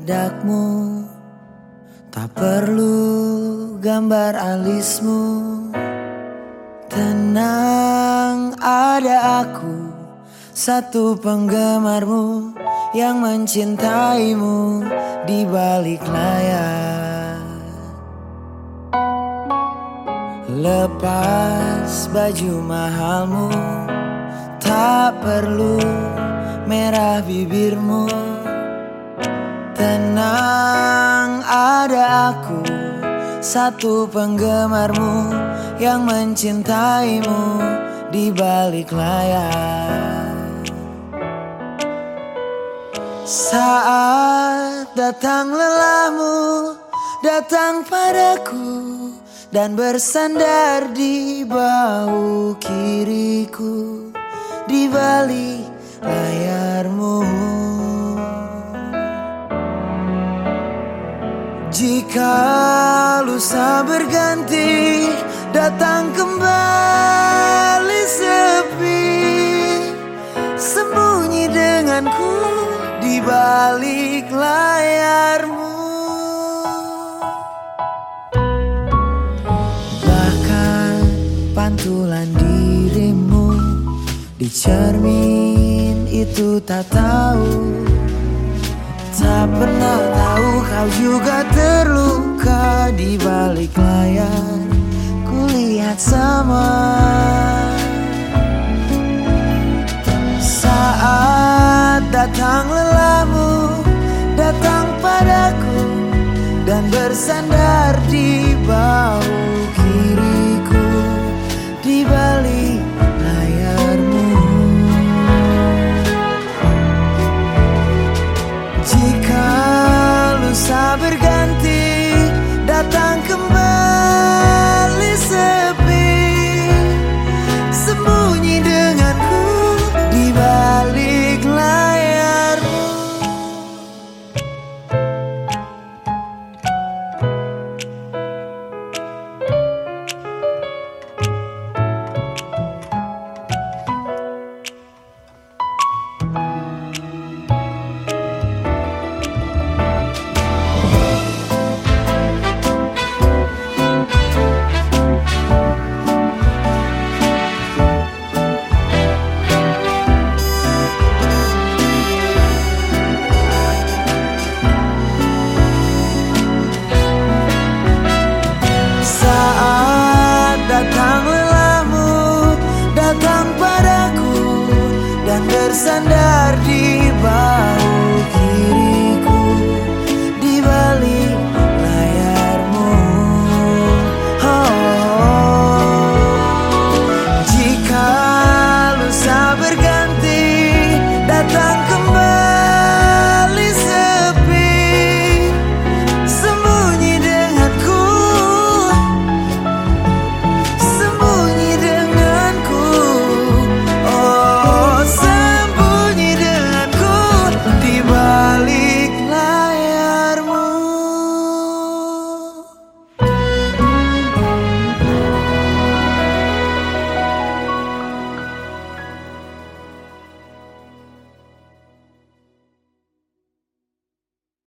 bedakmu Tak perlu gambar alismu. Tenang ada aku Satu penggemarmu Yang mencintaimu Di balik layar. Lepas baju mahalmu Tak perlu merah bibirmu Tenang ada aku Satu penggemarmu Yang mencintaimu Di balik layar. Saat datang lelahmu Datang padaku Dan bersandar di bahu kiriku. Di balik Lusa berganti Datang kembali sepi. Sembunyi denganku Di balik layarmu. Bahkan pantulan dirimu Di cermin itu tak tahu Tak pernah tahu kau juga terluka di balik layar. Kulihat sama. Saat datang lelahmu Datang padaku Dan bersandar di bahu